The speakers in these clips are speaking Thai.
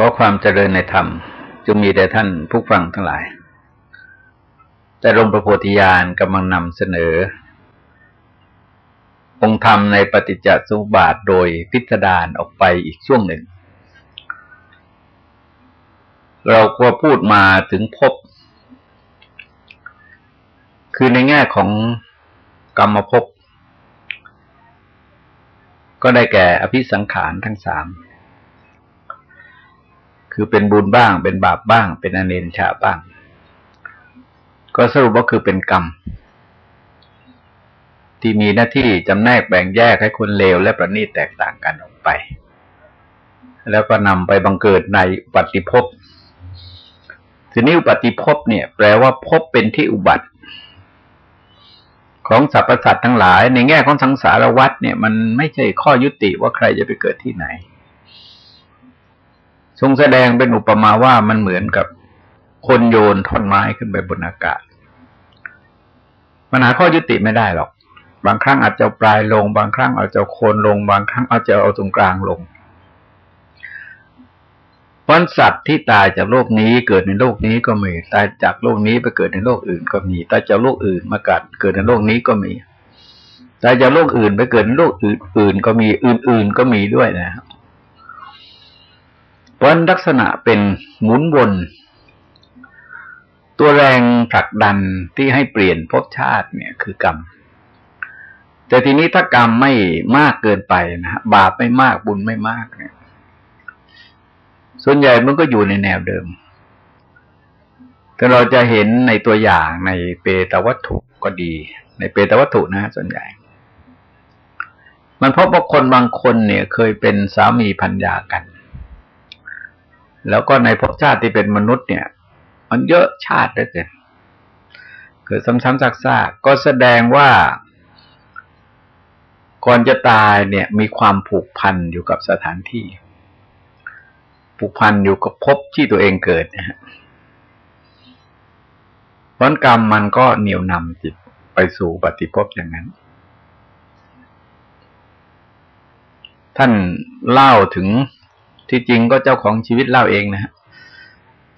ขอความเจริญในธรรมจงมีแด่ท่านผู้ฟังทั้งหลาย แต่ลมประโพธิญาณกำลังนำเสนอ องค์ธรรมในปฏิจจสมุปบาทโดยพิสดารออกไปอีกช่วงหนึ่ง เราก็พูดมาถึงพบ คือในแง่ของกรรมภพก็ได้แก่อภิสังขารทั้งสาม คือเป็นบุญบ้าง เป็นบาปบ้าง เป็นอเนนชาบ้าง ก็สรุปว่าคือเป็นกรรม ที่มีหน้าที่จำแนกแบ่งแยกให้คนเลวและประณีตแตกต่างกันออกไป แล้วก็นำไปบังเกิดในปฏิภพทีนี้อุปฏิภพเนี่ย แปลว่าพบเป็นที่อุบัติ ของสรรพสัตว์ทั้งหลาย ในแง่ของสังสารวัฏเนี่ย มันไม่ใช่ข้อยุติว่าใครจะไปเกิดที่ไหน ทรงแสดงเป็นอุปมาว่ามันเหมือนกับคนโยนท่อนไม้ขึ้นไปบนอากาศมันหาข้อยุติไม่ได้หรอก บางครั้งอาจจะปลายลง บางครั้งอาจจะโคนลง บางครั้งอาจจะเอาตรงกลางลงวันสัตว์ที่ตายจากโลกนี้เกิดในโลกนี้ก็มี ตายจากโลกนี้ไปเกิดในโลกอื่นก็มี ตายจากโลกอื่นมากัดเกิดในโลกนี้ก็มี ตายจากโลกอื่นไปเกิดในโลกอื่นๆก็มี อื่น ๆก็มีด้วยนะครับ เพราะลักษณะเป็นหมุนวน ตัวแรงผลักดันที่ให้เปลี่ยนภพชาติเนี่ยคือกรรม แต่ทีนี้ถ้ากรรมไม่มากเกินไปนะบาปไม่มากบุญไม่มากเนี่ย ส่วนใหญ่มันก็อยู่ในแนวเดิม แต่เราจะเห็นในตัวอย่างในเปตวัตถุก็ดี ในเปตวัตถุนะส่วนใหญ่มันพบว่าคนบางคนเนี่ยเคยเป็นสามีพันยากัน แล้วก็ในภพชาติที่เป็นมนุษย์เนี่ย มันเยอะชาติได้เกินเกิดซ้ำๆซากๆก็แสดงว่าก่อนจะตายเนี่ย มีความผูกพันอยู่กับสถานที่ ผูกพันอยู่กับภพที่ตัวเองเกิดนะฮะผลกรรมมันก็เหนี่ยวนำจิตไปสู่ปฏิภพอย่างนั้น ท่านเล่าถึง ที่จริงก็เจ้าของชีวิตเล่าเองนะฮะ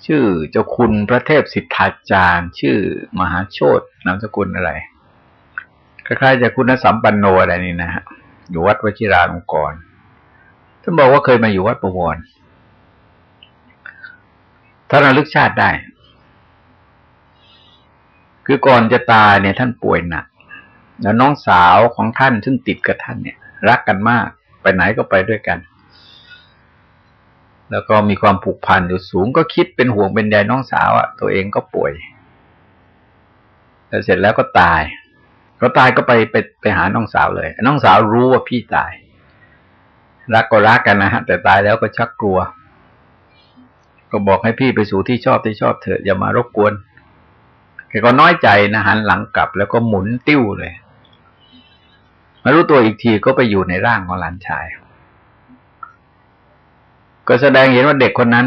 ชื่อเจ้าคุณพระเทพสิทธาจารย์ ชื่อมหาโชตนามสกุลอะไรคล้ายๆจะคุณสัมปันโนอะไรนี่นะฮะอยู่วัดวชิราลงกรท่านบอกว่าเคยมาอยู่วัดประวรท่านระลึกชาติได้ คือก่อนจะตายเนี่ย ท่านป่วยหนัก แล้วน้องสาวของท่านซึ่งติดกับท่านเนี่ย รักกันมาก ไปไหนก็ไปด้วยกัน แล้วก็มีความผูกพันอยู่สูงก็คิดเป็นห่วงเป็นใยน้องสาวอะ่ะ ตัวเองก็ป่วยแล้วเสร็จแล้วก็ตายก็ตายก็ไปไปไปหาน้องสาวเลย น้องสาวรู้ว่าพี่ตาย รักก็รักกันนะฮะ แต่ตายแล้วก็ชักกลัว ก็บอกให้พี่ไปสู่ที่ชอบที่ชอบเถอะอย่ามารบกวนแกก็น้อยใจนะหันหลังกลับ แล้วก็หมุนติ้วเลยมารู้ตัวอีกทีก็ไปอยู่ในร่างของหลานชาย ก็แสดงเห็นว่าเด็กคนนั้น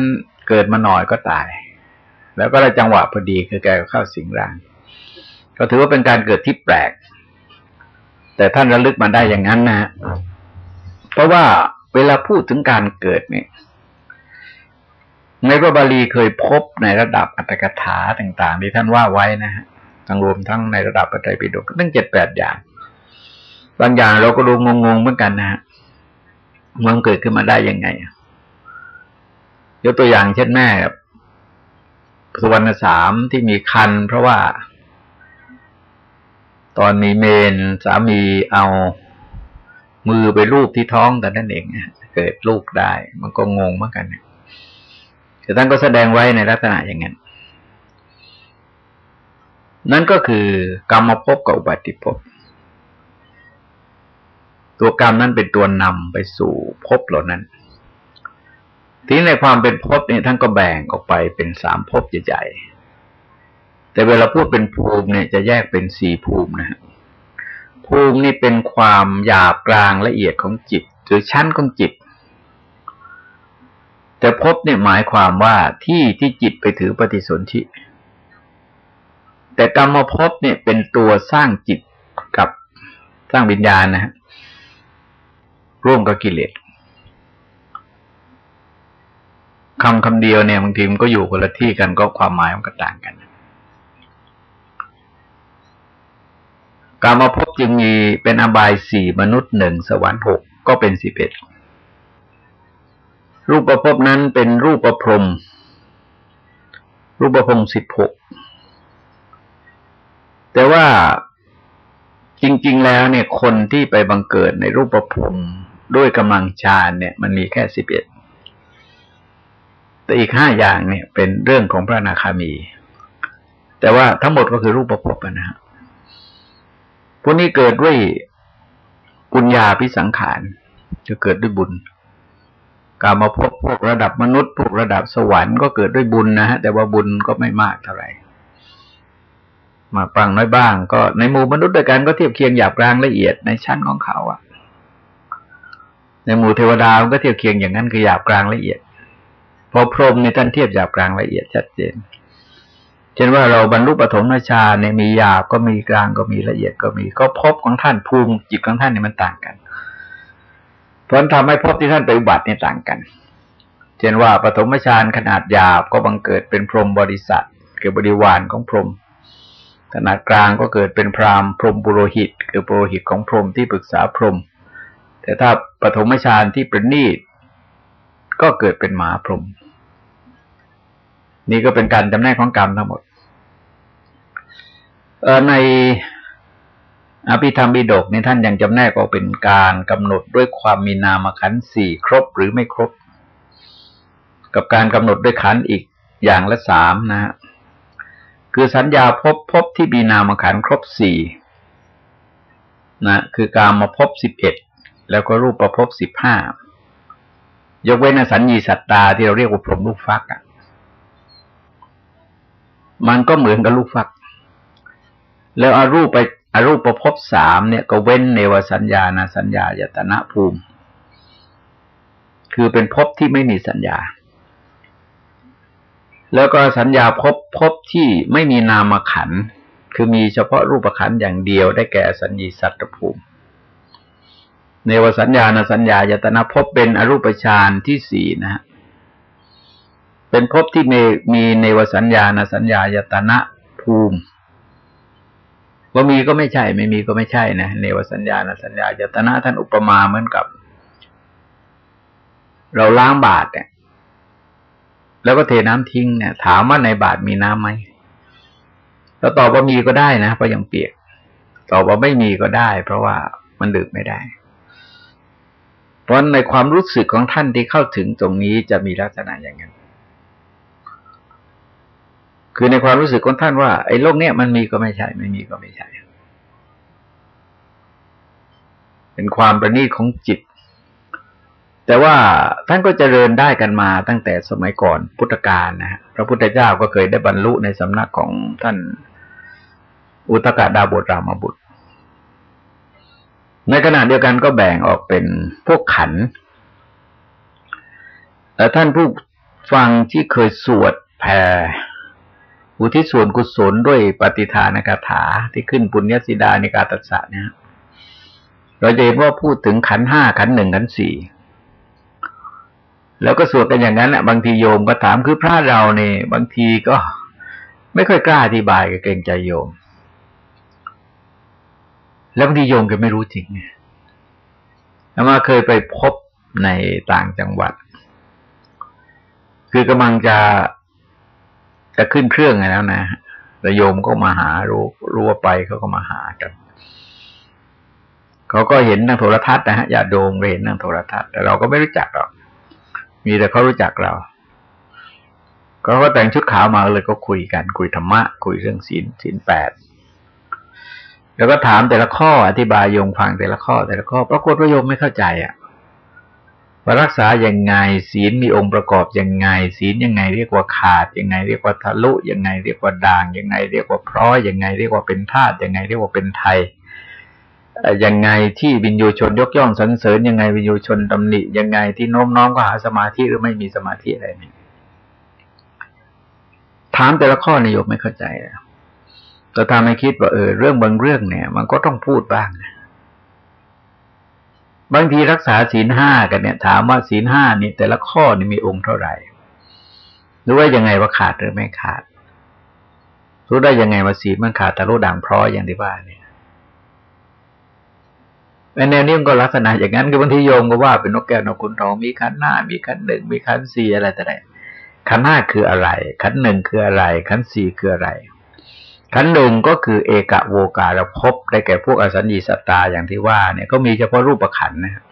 เกิดมาหน่อยก็ตาย แล้วก็ได้จังหวะพอดีคือแกก็เข้าสิงร่าง ก็ถือว่าเป็นการเกิดที่แปลก แต่ท่านระลึกมาได้อย่างนั้นนะเพราะว่าเวลาพูดถึงการเกิดเนี่ยในพระบาลีเคยพบในระดับอัตถกถาต่างๆ ที่ท่านว่าไว้นะฮะทั้งรวมทั้งในระดับปัจจัยปิฎกตั้งเจ็ดแปดอย่าง บางอย่างเราก็ดูงงๆเหมือนกันนะฮะมันเกิดขึ้นมาได้ยังไง ยกตัวอย่างเช่นแม่สุวรรณสามที่มีคัน เพราะว่า ตอนมีเมนสามีเอามือไปลูบที่ท้องแต่นั่นเองเกิดลูกได้ มันก็งงเหมือนกันแต่ท่านก็แสดงไว้ในลักษณะอย่างนั้น นั่นก็คือกรรมภพกับอุบัติภพตัวกรรมนั้นเป็นตัวนำไปสู่ภพเหล่านั้น ทีในความเป็นภพเนี่ยท่านก็แบ่งออกไปเป็นสามภพใหญ่ๆแต่เวลาพูดเป็นภูมิเนี่ยจะแยกเป็นสี่ภูมินะฮะภูมินี่เป็นความหยาบกลางละเอียดของจิต หรือชั้นของจิต แต่ภพเนี่ยหมายความว่าที่ที่จิตไปถือปฏิสนธิแต่กรรมภพเนี่ยเป็นตัวสร้างจิตกับสร้างวิญญาณนะฮะร่วมกับกิเลส คำคำเดียวเนี่ยบางทีมันก็อยู่คนละที่กันก็ความหมายมันก็ต่างกัน การมาพบจึงมีเป็นอบายสี่มนุษย์หนึ่งสวรรค์หกก็เป็นสิบเอ็ดรูปประพบนั้นเป็นรูปประพรม รูปประพรมสิบหกแต่ว่าจริง ๆ แล้วเนี่ยคนที่ไปบังเกิดในรูปประพรมด้วยกำลังฌานเนี่ย มันมีแค่สิบเอ็ด แต่อีกห้าอย่างเนี่ยเป็นเรื่องของพระนาคามี แต่ว่าทั้งหมดก็คือรูปประพบนะฮะพวกนี้เกิดด้วยกุญญาพิสังขารจะเกิดด้วยบุญ การมาพบพวกระดับมนุษย์ พวกระดับสวรรค์ก็เกิดด้วยบุญนะฮะแต่ว่าบุญก็ไม่มากเท่าไหร่มาปังน้อยบ้าง ก็ในหมู่มนุษย์ด้วยกันก็เทียบเคียงหยาบกลางละเอียดในชั้นของเขาอะในหมู่เทวดาก็เทียบเคียงอย่างนั้นคือหยาบกลางละเอียด พอพรหมในท่านเทียบหยาบกลางละเอียดชัดเจนเช่นว่าเราบรรลุปฐมฌานเนี่ยมีหยาบก็มีกลางก็มีละเอียดก็มี ก็พบของท่านภูมิจิตของท่านเนี่ยมันต่างกัน เพราะทำให้พบที่ท่านไปอุบัติเนี่ยต่างกัน เช่นว่าปฐมฌานขนาดหยาบก็บังเกิดเป็นพรหมบริษัทคือบริวารของพรหมขนาดกลางก็เกิดเป็นพราหมณ์พรหมปุโรหิต คือปุโรหิตของพรหมที่ปรึกษาพรหมแต่ถ้าปฐมฌานที่ประณีตก็เกิดเป็นหมาพรหม นี่ก็เป็นการจำแนกของกรรมทั้งหมดในอภิธรรมบิดกในท่านยังจำแนกออกเป็นการกำหนดด้วยความมีนามขันสี่ครบหรือไม่ครบ กับการกำหนดด้วยขันอีกอย่างละสามนะฮะคือสัญญาพบพบที่มีนามขันครบสี่นะคือการมาพบสิบเอ็ดแล้วก็รูปประพบสิบห้ายกเว้นสัญญีสัตตาที่เราเรียกว่าพรหมลูกฟักอะ มันก็เหมือนกับลูกฟัก แล้วอารูปไปอารูปประพบสามเนี่ยก็เว้นเนวสัญญาณสัญญายตนะภูมิ คือเป็นพบที่ไม่มีสัญญา แล้วก็สัญญาพบพบที่ไม่มีนามขัน คือมีเฉพาะรูปขันอย่างเดียวได้แก่สัญญีสัตตภูมิ เนวสัญญาณสัญญายตนะพบเป็นอรูปฌานที่สี่นะฮะ เป็นภพที่มีมีในวสัญญาณสัญญายตนะภูมิว่ามีก็ไม่ใช่ ไม่มีก็ไม่ใช่นะเนวสัญญาณสัญญายตนะท่านอุปมาเหมือนกับ เราล้างบาตรเนี่ย แล้วก็เทน้ำทิ้งเนี่ย ถามว่าในบาตรมีน้ำไหมเราตอบว่ามีก็ได้นะเพราะยังเปียก ตอบว่าไม่มีก็ได้ เพราะว่ามันดื่มไม่ได้ เพราะในความรู้สึกของท่านที่เข้าถึงตรงนี้จะมีลักษณะอย่างนั้น คือในความรู้สึกของท่านว่า ไอ้โลกเนี้ยมันมีก็ไม่ใช่ ไม่มีก็ไม่ใช่ เป็นความประณีตของจิต แต่ว่าท่านก็เจริญได้กันมาตั้งแต่สมัยก่อนพุทธกาลนะฮะพระพุทธเจ้าก็เคยได้บรรลุในสำนักของท่านอุตกาดาบทรามบุตร ในขณะเดียวกันก็แบ่งออกเป็นพวกขันแต่ท่านผู้ฟังที่เคยสวดแผ่ อุทิศส่วนกุศลด้วยปฏิทานกถาที่ขึ้นปุญญสิดาในกาตัสสะเนี่ยเราจะเห็นว่าพูดถึงขันห้าขันหนึ่งขันสี่แล้วก็สวดกันอย่างนั้นแหละบางทีโยมก็ถามคือพระเราเนี่ยบางทีก็ไม่ค่อยกล้าอธิบายกับเกรงใจโยม แล้วบางทีโยมก็ไม่รู้จริงเนี่ยมาเคยไปพบในต่างจังหวัด คือกำลังจะ จะขึ้นเครื่องแล้วนะแต่โยมก็มาหารู้รู้ว่าไปเขาก็มาหากันเขาก็เห็นทางโทรทัศน์นะฮะญาติโยมก็เห็นทางโทรทัศน์แต่เราก็ไม่รู้จักหรอกมีแต่เขารู้จักเราเขาก็แต่งชุดขาวมาเลยก็คุยกัน คุยธรรมะ คุยเรื่องศีลศีลแปดแล้วก็ถามแต่ละข้ออธิบายโยมฟังแต่ละข้อแต่ละข้อปรากฏว่าโยมไม่เข้าใจอะ ว่ารักษาอย่างไง ศีลมีองค์ประกอบยังไง ศีลยังไงเรียกว่าขาดยังไง เรียกว่าทะลุยังไงเรียกว่าด่างยังไง เรียกว่าพร้อยยังไง เรียกว่าเป็นธาตุยังไง เรียกว่าเป็นไทยยังไงที่วิญญูชนยกย่องสรรเสริญยังไงวิญญูชนตำหนิยังไงที่โน้มน้อมก็หาสมาธิหรือไม่มีสมาธิอะไรนี่ถามแต่ละข้อนิยมไม่เข้าใจแต่ทำให้คิดว่าเออเรื่องบางเรื่องเนี่ย มันก็ต้องพูดบ้างนะ บางทีรักษาศีลห้ากันเนี่ย ถามว่าศีลห้านี่แต่ละข้อนี่มีองค์เท่าไหร่รู้ว่ายังไงว่าขาดหรือไม่ขาด รู้ได้ยังไงว่าสีลมันขาดแต่รู้ด่างพร้อยอย่างที่ว่าเนี่ยแนวนี้มันก็ลักษณะอย่างนั้นคือบางทีโยมก็ว่าเป็นนกแก้วนกขุนทองมีขันหน้า มีขันหนึ่งมีขันสี่อะไรแต่ไหนขันห้าคืออะไร ขันหนึ่งคืออะไร ขันสี่คืออะไร ขันหนึ่งก็คือเอกะโวกาเราพบได้แก่พวกอสัญญีสัตตาอย่างที่ว่าเนี่ยก็มีเฉพาะรูปขันนะครับ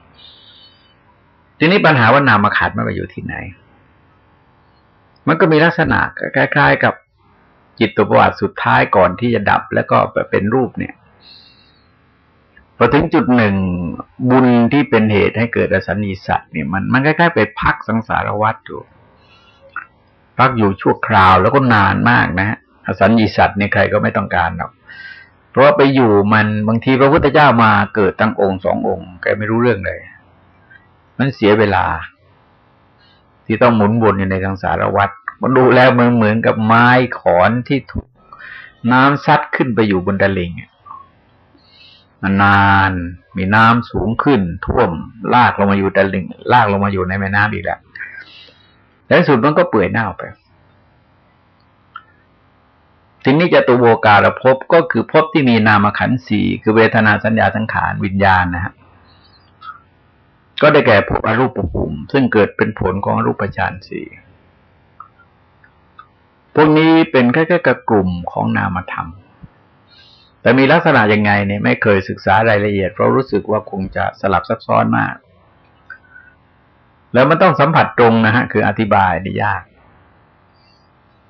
ทีนี้ปัญหาว่านามขันมันไปอยู่ที่ไหน มันก็มีลักษณะคล้าย ๆ กับจิตตประวัติสุดท้ายก่อนที่จะดับแล้วก็เป็นรูปเนี่ยพอถึงจุดหนึ่งบุญที่เป็นเหตุให้เกิดอสัญญีสัตว์เนี่ยมันมันคล้ายๆไปพักสังสารวัฏอยู่พักอยู่ชั่วคราวแล้วก็นานมากนะฮะ สัญญีสัตว์เนี่ยใครก็ไม่ต้องการหรอกเพราะว่าไปอยู่มันบางทีพระพุทธเจ้ามาเกิดตั้งองค์สององค์แกไม่รู้เรื่องเลย มันเสียเวลา ที่ต้องหมุนวนอยู่ในสังสารวัฏมันดูแล้วมันเหมือนกับไม้ขอนที่ถูกน้ำซัดขึ้นไปอยู่บนตะลิงมันนานมีน้ำสูงขึ้น ท่วม ลากลงมาอยู่ตะลิงลากลงมาอยู่ในแม่น้ำอีกแล้วแล้วสุดมันก็เปื่อยเน่าไป ทีนี้จะตัวโวการภพก็คือภพที่มีนามขันธ์สี่คือเวทนาสัญญาสังขารวิญญาณนะฮะก็ได้แก่ภพอรูปภูมิซึ่งเกิดเป็นผลของรูปฌานสี่พวกนี้เป็นแค่แค่กลุ่มของนามธรรม แต่มีลักษณะยังไงเนี่ยไม่เคยศึกษารายละเอียด เพราะรู้สึกว่าคงจะสลับซับซ้อนมาก แล้วมันต้องสัมผัสตรงนะฮะ คืออธิบายได้ยาก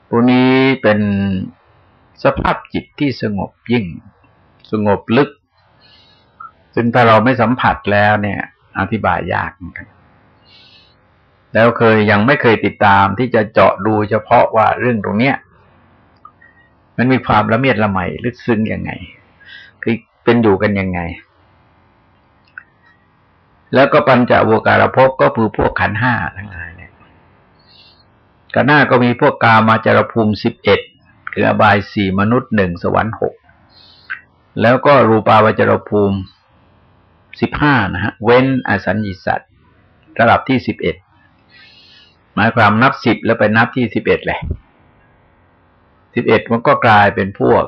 พวกนี้เป็น สภาพจิตที่สงบยิ่ง สงบลึก ซึ่งถ้าเราไม่สัมผัสแล้วเนี่ย อธิบายยากเหมือนกันแล้วเคยยังไม่เคยติดตามที่จะเจาะดูเฉพาะว่าเรื่องตรงเนี้ย มันมีความละเมียดละไมลึกซึ้งยังไง คือเป็นอยู่กันยังไง แล้วก็ปัญจโวการภพก็คือพวกขันห้าทั้งหลายเนี่ยกันห้าก็มีพวกกามาจารภูมิสิบเอ็ด คืออบายสี่มนุษย์หนึ่งสวรรค์หกแล้วก็รูปาวจรภูมิสิบห้านะฮะ เว้นอสัญญิสัตระดับที่สิบเอ็ดหมายความนับสิบแล้วไปนับที่สิบเอ็ดแหละสิบเอ็ดมันก็กลายเป็นพวก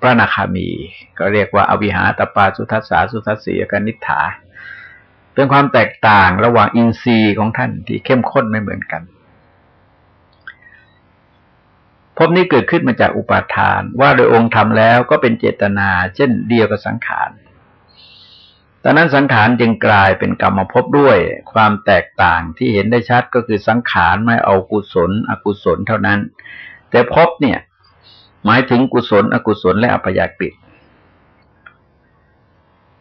พระนาคามี ก็เรียกว่าอวิหาตปาสุทัสสาสุทัสสีกนิฐาเป็นความแตกต่างระหว่างอินทรีย์ของท่านที่เข้มข้นไม่เหมือนกัน พบนี้เกิดขึ้นมาจากอุปาทาน ว่าโดยองค์ทำแล้วก็เป็นเจตนา เช่นเดียวกับสังขารตอนนั้นสังขารจึงกลายเป็นกรรมภพด้วย ความแตกต่างที่เห็นได้ชัดก็คือสังขารไม่เอากุศล อกุศลเท่านั้น แต่ภพเนี่ย หมายถึงกุศล อกุศลและอัปยากฤิ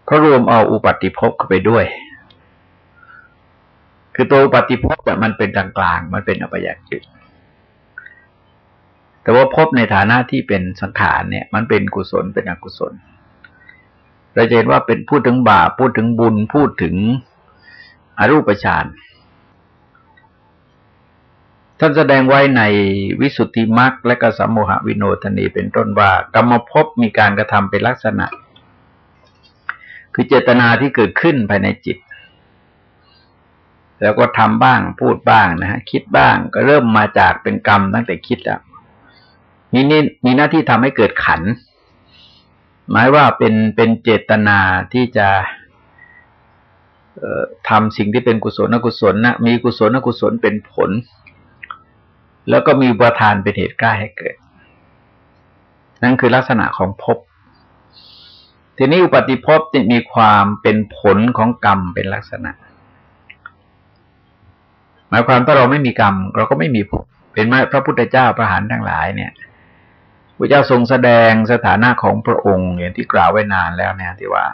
เพราะรวมเอาอุปาติภพเข้าไปด้วย คือตัวอุปาติภพแต่มันเป็นกลางๆมันเป็นอัปยากฤิ แต่ว่าภพในฐานะที่เป็นสังขารเนี่ย มันเป็นกุศลเป็นอกุศล เราจะเห็นว่าเป็นพูดถึงบาปพูดถึงบุญพูดถึงอรูปฌานท่านแสดงไว้ในวิสุทธิมรรคและก็สัมโมหวิโนทนีเป็นต้นว่ากรรมภพมีการกระทำเป็นลักษณะ คือเจตนาที่เกิดขึ้นภายในจิต แล้วก็ทำบ้างพูดบ้างนะฮะคิดบ้างก็เริ่มมาจากเป็นกรรมตั้งแต่คิดแล้ว มีนี่มีหน้าที่ทำให้เกิดขัน หมายว่าเป็นเป็นเจตนาที่จะทำสิ่งที่เป็นกุศลอกุศลนะมีกุศลอกุศลเป็นผล แล้วก็มีประทานเป็นเหตุกล้าให้เกิด นั่นคือลักษณะของภพทีนี้อุปติภพจะมีความเป็นผลของกรรมเป็นลักษณะ หมายความถ้าเราไม่มีกรรม เราก็ไม่มีภพเป็นพระพุทธเจ้าพระหันทั้งหลายเนี่ย พระเจ้าทรงแสดงสถานะของพระองค์อย่างที่กล่าวไว้นานแล้วเนี่ยที่ว่า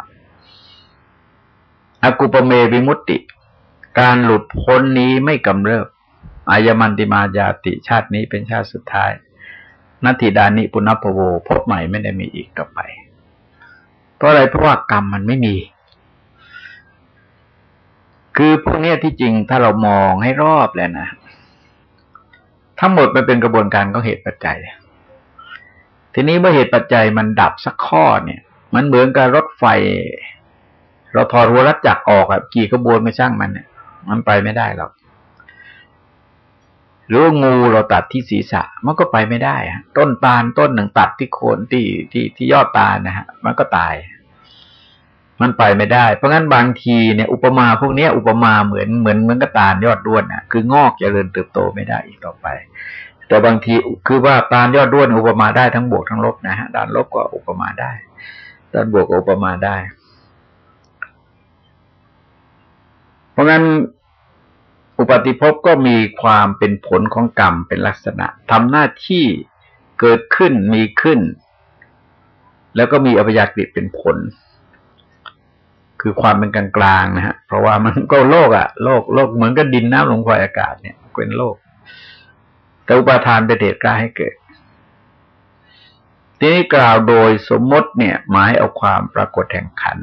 อากุปเมวิมุตติ การหลุดพ้นนี้ไม่กำเริบ อายมันติมาญาติชาตินี้เป็นชาติสุดท้ายนัตถิดานิปุณพโวพบใหม่ไม่ได้มีอีกต่อไป เพราะอะไรเพราะว่ากรรมมันไม่มี คือพวกนี้ที่จริงถ้าเรามองให้รอบแล้วนะ ทั้งหมดมันเป็นกระบวนการของเหตุปัจจัย ทีนี้เมื่อเหตุปัจจัยมันดับสักข้อเนี่ย มันเหมือนกับรถไฟ เราถอดหัวรัดจักรออกอะกี่ขบวนไม่ช่างมันเนี่ย มันไปไม่ได้หรอกหรือว่างูเราตัดที่ศีรษะมันก็ไปไม่ได้ฮะต้นตาลต้นหนึ่งตัดที่โคนที่ที่ที่ยอดตาลนะฮะ มันก็ตาย มันไปไม่ได้ เพราะงั้นบางทีเนี่ย อุปมาพวกนี้อุปมาเหมือนเหมือนเหมือนกระตาลยอดด้วนอะคืองอกจเจริญเติบโตไม่ได้อีกต่อไป แต่บางทีคือว่าตาลยอดด้วนอุปมาได้ทั้งบวกทั้งลบนะฮะด้านลบก็อุปมาได้ ด้านบวกก็อุปมาได้ เพราะงั้นอุปติภพก็มีความเป็นผลของกรรมเป็นลักษณะทำหน้าที่เกิดขึ้นมีขึ้น แล้วก็มีอภยากฤิเป็นผล คือความเป็นกลางกลางนะฮะเพราะว่ามันก็โลกอะโลกโลกเหมือนกับดินน้ำลมไฟอากาศเนี่ยเป็นโลก แต่อุปาทานเป็นเหตุกล้าให้เกิด ทีนี้กล่าวโดยสมมติเนี่ย หมายเอาความปรากฏแห่งขัน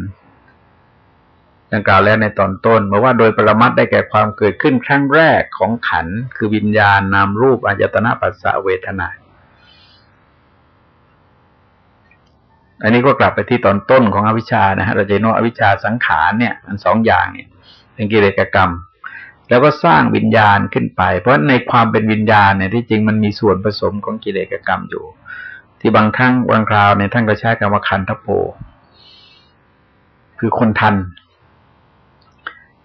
ดังกล่าวแล้วในตอนต้นมื่อว่าโดยปรมัตได้แก่ความเกิดขึ้นครั้งแรกของขัน คือวิญญาณนามรูปอายตนะปัสสะเวทนา อันนี้ก็กลับไปที่ตอนต้นของอวิชชานะฮะเราจะโนอวิชชาสังขารเนี่ยมันสองอย่างเนี่ยเป็นกิเลสกรรม แล้วก็สร้างวิญญาณขึ้นไป เพราะในความเป็นวิญญาณเนี่ยที่จริงมันมีส่วนผสมของกิเลสกรรมอยู่ ที่บางครั้งบางคราวในท่านก็ใช้คำว่าคันทโพคือคนทัน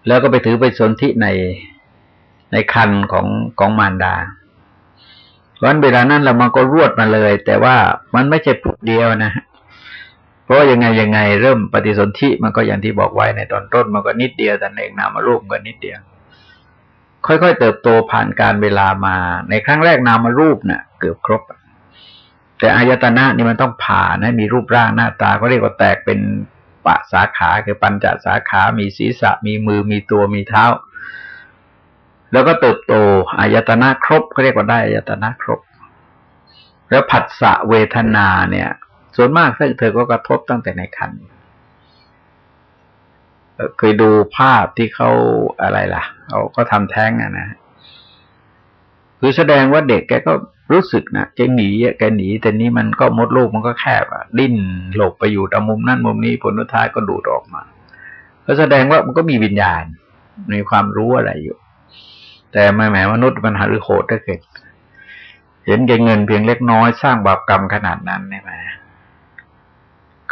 แล้วก็ไปถือไปสนธิในในคันของของมารดาเพราะนั้นเวลานั้นเรามันก็รวดมาเลย แต่ว่ามันไม่ใช่ปุกเดียวนะเพราะยังไงยังไงเริ่มปฏิสนธิมันก็อย่างที่บอกไว้ในตอนต้นมันก็นิดเดียวแต่เองนามารูปก็นิดเดียว ค่อยๆเติบโตผ่านการเวลามา ในครั้งแรกนามารูปเนะ่ะ เกือบครบ แต่อายตนะนี่มันต้องผ่านให้มีรูปร่างหน้าตาก็เรียกว่าแตกเป็นปะสาขาคือปัญจสาขา มีศีรษะ มีมือ มีตัว มีเท้า แล้วก็เติบโตอายตนะครบเขาเรียกว่าได้อายตนะครบ แล้วผัสสะเวทนาเนี่ย ส่วนมากเธอก็กระทบตั้งแต่ในคัน เคยดูภาพที่เขาอะไรล่ะเขาก็ทำแท้งอะนะคือแสดงว่าเด็กแกก็รู้สึกนะจะหนีแกหนีแต่นี้มันก็มดลูกมันก็แคบอะ ดิ้นหลบไปอยู่ตามมุมนั่นมุมนี้ผลท้ายก็ดูดออกมาก็แสดงว่ามันก็มีวิญญาณมีความรู้อะไรอยู่ แต่ไม่แหมมนุษย์มันหาหรือโหดถ้าเกิดเห็นแกเงินเพียงเล็กน้อยสร้างบาปกรรมขนาดนั้นเนี่ยม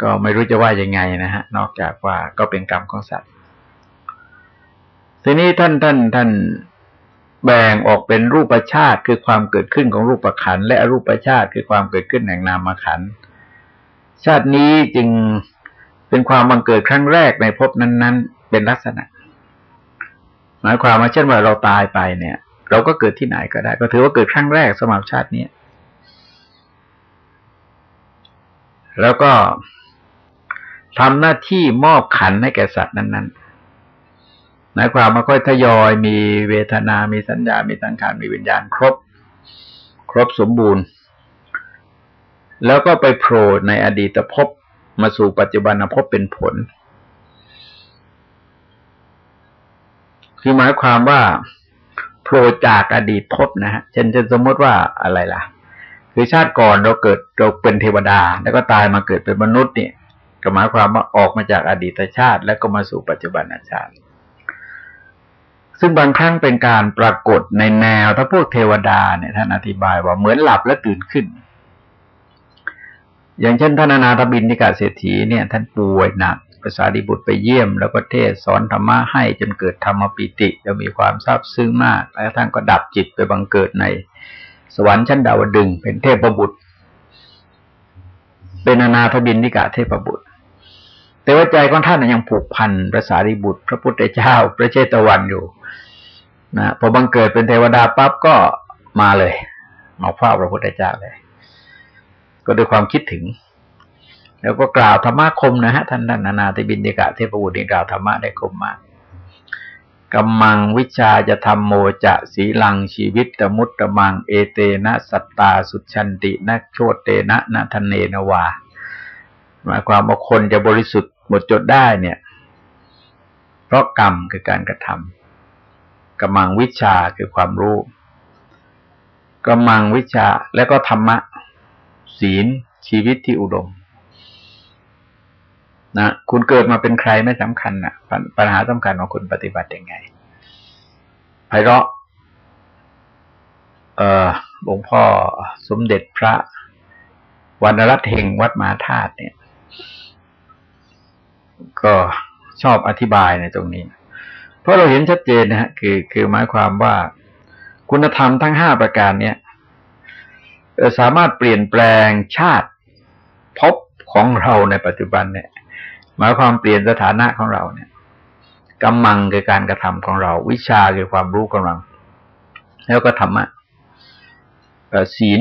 ก็ไม่รู้จะว่ายังไงนะฮะ นอกจากว่าก็เป็นกรรมของสัตว์ ทีนี้ท่านท่านท่านแบ่งออกเป็นรูปชาติคือความเกิดขึ้นของรูปขันและอรูปชาติคือความเกิดขึ้นแห่งนามขันชาตินี้จึงเป็นความบังเกิดครั้งแรกในภพนั้น ๆ เป็นลักษณะ หมายความว่าเช่นว่าเราตายไปเนี่ย เราก็เกิดที่ไหนก็ได้ ก็ถือว่าเกิดครั้งแรกสมับชาตินี้แล้วก็ ทำหน้าที่มอบขันให้แก่สัตว์นั้นๆหมายความมาค่อยทยอยมีเวทนา มีสัญญา มีสังขาร มีวิญญาณครบ ครบสมบูรณ์ แล้วก็ไปโผล่ในอดีตภพมาสู่ปัจจุบันภพเป็นผล คือหมายความว่าโผล่จากอดีตภพนะฮะ เช่นจะสมมติว่าอะไรล่ะ คือชาติก่อนเราเกิดเราเป็นเทวดา แล้วก็ตายมาเกิดเป็นมนุษย์เนี่ย ก็หมายความว่าออกมาจากอดีตชาติ แล้วก็มาสู่ปัจจุบันชาติ ซึ่งบางครั้งเป็นการปรากฏในแนวถ้าพวกเทวดาเนี่ยท่านอธิบายว่าเหมือนหลับแล้วตื่นขึ้น อย่างเช่นท่านนาถบินทิกาเศรษฐีเนี่ย ท่านป่วยหนักภาษาดิบุตรไปเยี่ยม แล้วก็เทศสอนธรรมะให้จนเกิดธรรมปิติแล้วมีความซาบซึ้งมาก แล้วท่านก็ดับจิตไปบังเกิดในสวรรค์ชั้นดาวดึงเป็นเทพบุตร เป็นอนาถบินทิกาเทพบุตร แต่ว่าใจของท่านยังผูกพันภาษาดิบุตร พระพุทธเจ้า พระเจตวันอยู่นะพอบังเกิดเป็นเทวดาปั๊บก็มาเลยมาเฝ้าพระพุทธเจ้าเลย ก็ด้วยความคิดถึง แล้วก็กล่าวธรรมะคมนะฮะท่านท่านนานาติบินเดกะเทพบุตรกล่าวธรรมะได้คมมากกำมังวิชาจะทำโมจะสีลังชีวิตตมุตตมัง เอเตนะ สัตตา สุชันตินักโชตเตนะนะทนเนนวา หมายความว่าคนจะบริสุทธิ์หมดจดได้เนี่ย เพราะกรรมคือการกระทำกำมังวิชาคือความรู้กำมังวิชาแล้วก็ธรรมะ ศีลชีวิตที่อุดมนะคุณเกิดมาเป็นใครไม่สำคัญนะปัญหาสำคัญว่าคุณปฏิบัติยังไงไพเราะเอ่อหลวงพ่อสมเด็จพระวรรณรัตน์เฮงวัดมหาธาตุเนี่ย ก็ชอบอธิบายในตรงนี้ เพราะเราเห็นชัดเจนนะฮะคือคือหมายความว่าคุณธรรมทั้งห้าประการเนี่ยสามารถเปลี่ยนแปลงชาติพบของเราในปัจจุบันเนี่ย หมายความเปลี่ยนสถานะของเราเนี่ยกำมังคือการกระทำของเรา วิชาคือความรู้กำลัง แล้วก็ธรรมะศีล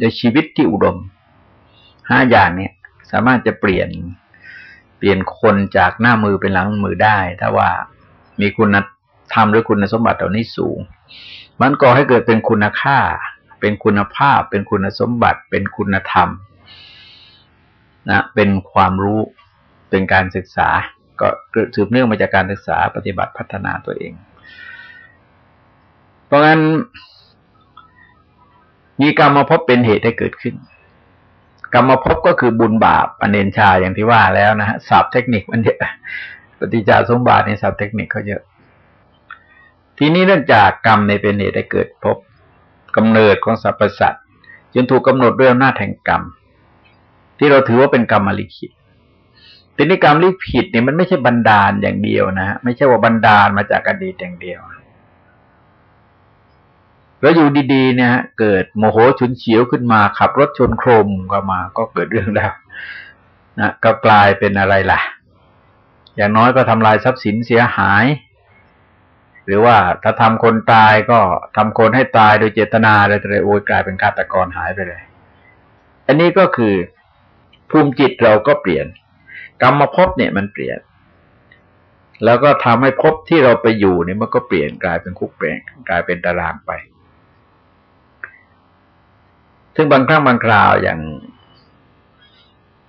ในชีวิตที่อุดมห้าอย่างเนี่ย สามารถจะเปลี่ยน เปลี่ยนคนจากหน้ามือเป็นหลังมือได้ ถ้าว่ามีคุณธรรมหรือคุณสมบัติเหล่านี้สูง มันก่อให้เกิดเป็นคุณค่า เป็นคุณภาพ เป็นคุณสมบัติ เป็นคุณธรรมนะเป็นความรู้เป็นการศึกษา ก็สืบเนื่องมาจากการศึกษาปฏิบัติพัฒนาตัวเอง เพราะงั้นมีกรรมมาพบเป็นเหตุให้เกิดขึ้น กรรมมาพบก็คือบุญบาปอเนนชาอย่างที่ว่าแล้วนะฮะศัพท์เทคนิคมันเยอะปฏิจจสมบัติในศัพท์เทคนิคเขาเยอะ ทีนี้เนื่องจากกรรมในเป็นเหตุให้เกิดพบกำเนิดของสรรพสัตว์จนถูกกาหนดด้วยอำนาจแห่งกรรม ที่เราถือว่าเป็นกรรมลิขิตทีนี้กรรมลิขิตเนี่ยมันไม่ใช่บันดาลอย่างเดียวนะไม่ใช่ว่าบันดาลมาจากอดีตอย่างเดียว แล้วอยู่ดีๆ เนี่ย เกิดโมโหฉุนเฉียวขึ้นมา ขับรถชนโครมก็มา ก็เกิดเรื่องแล้วนะก็กลายเป็นอะไรล่ะ อย่างน้อยก็ทำลายทรัพย์สินเสียหาย หรือว่าถ้าทำคนตายก็ทำคนให้ตายโดยเจตนาอะไรอะไรโอ้ยกลายเป็นฆาตกรหายไปเลย อันนี้ก็คือภูมิจิตเราก็เปลี่ยน กรรมภพเนี่ยมันเปลี่ยน แล้วก็ทำให้ภพที่เราไปอยู่เนี่ยมันก็เปลี่ยนกลายเป็นคุกเปลี่ยนกลายเป็นตารางไป ซึ่งบางครั้งบางคราวอย่าง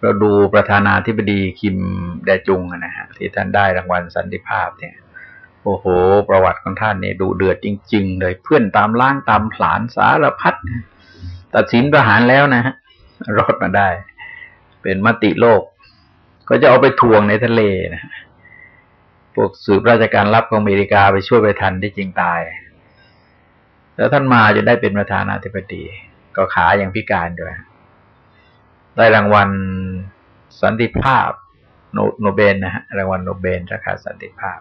เราดูประธานาธิบดีคิมแดจุงนะฮะที่ท่านได้รางวัลสันติภาพเนี่ย โอ้โห ประวัติของท่านเนี่ยดูเดือดจริง ๆ เลยเพื่อนตามล้างตามผลานสารพัดตัดสินประหารแล้วนะฮะรอดมาได้ เป็นมติโลก ก็จะเอาไปทวงในทะเลนะพวกสืบราชการลับของอเมริกาไปช่วยไปทันที่จริงตาย แล้วท่านมาจนได้เป็นประธานาธิบดี ก็ขาอย่างพิการด้วย ได้รางวัลสันติภาพโนโนเบลนะฮะรางวัลโนเบลสาขาสันติภาพ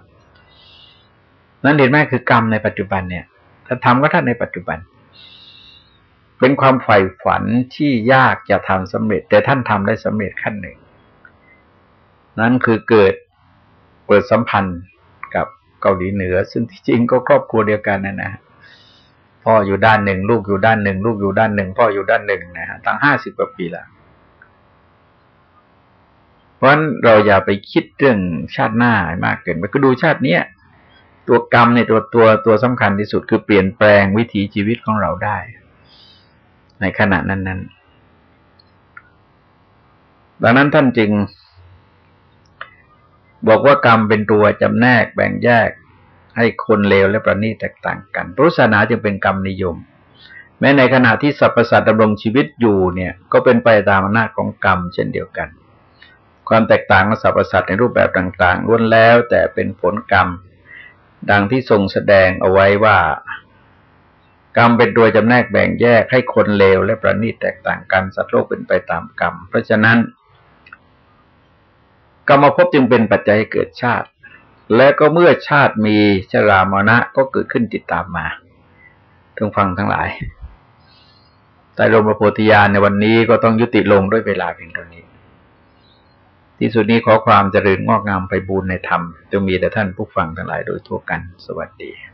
นั่นเห็นไหมคือกรรมในปัจจุบันเนี่ย ถ้าทำก็ท่านในปัจจุบัน เป็นความใฝ่ฝันที่ยากจะทำสำเร็จ แต่ท่านทำได้สำเร็จขั้นหนึ่ง นั่นคือเกิดเปิดสัมพันธ์กับเกาหลีเหนือ ซึ่งที่จริงก็ครอบครัวเดียวกันนะนะ พ่ออยู่ด้านหนึ่ง ลูกอยู่ด้านหนึ่ง ลูกอยู่ด้านหนึ่ง พ่ออยู่ด้านหนึ่งนะฮะตั้งห้าสิบกว่าปีแล้วเพราะฉะนั้นเราอย่าไปคิดเรื่องชาติหน้ามากเกินไปก็ดูชาติเนี้ยตัวกรรมในตัวตัวตัวสำคัญที่สุดคือเปลี่ยนแปลงวิถีชีวิตของเราได้ ในขณะนั้นนั้นดังนั้นท่านจึง บอกว่ากรรมเป็นตัวจำแนกแบ่งแยก ให้คนเลวและประณีตแตกต่างกันพุทธศาสนาจึงเป็นกรรมนิยม แม้ในขณะที่สรรพสัตว์ดำรงชีวิตอยู่เนี่ย ก็เป็นไปตามอำนาจของกรรมเช่นเดียวกัน ความแตกต่างของสรรพสัตว์ในรูปแบบต่างๆล้วนแล้ว แต่เป็นผลกรรม ดังที่ทรงแสดงเอาไว้ว่า กรรมเป็นตัวจำแนกแบ่งแยกให้คนเลวและประณีตแตกต่างกันสัตว์โลกเป็นไปตามกรรม เพราะฉะนั้นกรรมภพจึงเป็นปัจจัยให้เกิดชาติ และก็เมื่อชาติมีชรามรณะก็เกิดขึ้นติดตามมาทั้งฟังทั้งหลายแต่ลมประโพธิญาณในวันนี้ก็ต้องยุติลงด้วยเวลาเพียงเท่านี้ ที่สุดนี้ขอความเจริญงอกงามไปบูรณนธรรมจะมีแต่ท่านผู้ฟังทั้งหลายโดยทั่วกัน สวัสดี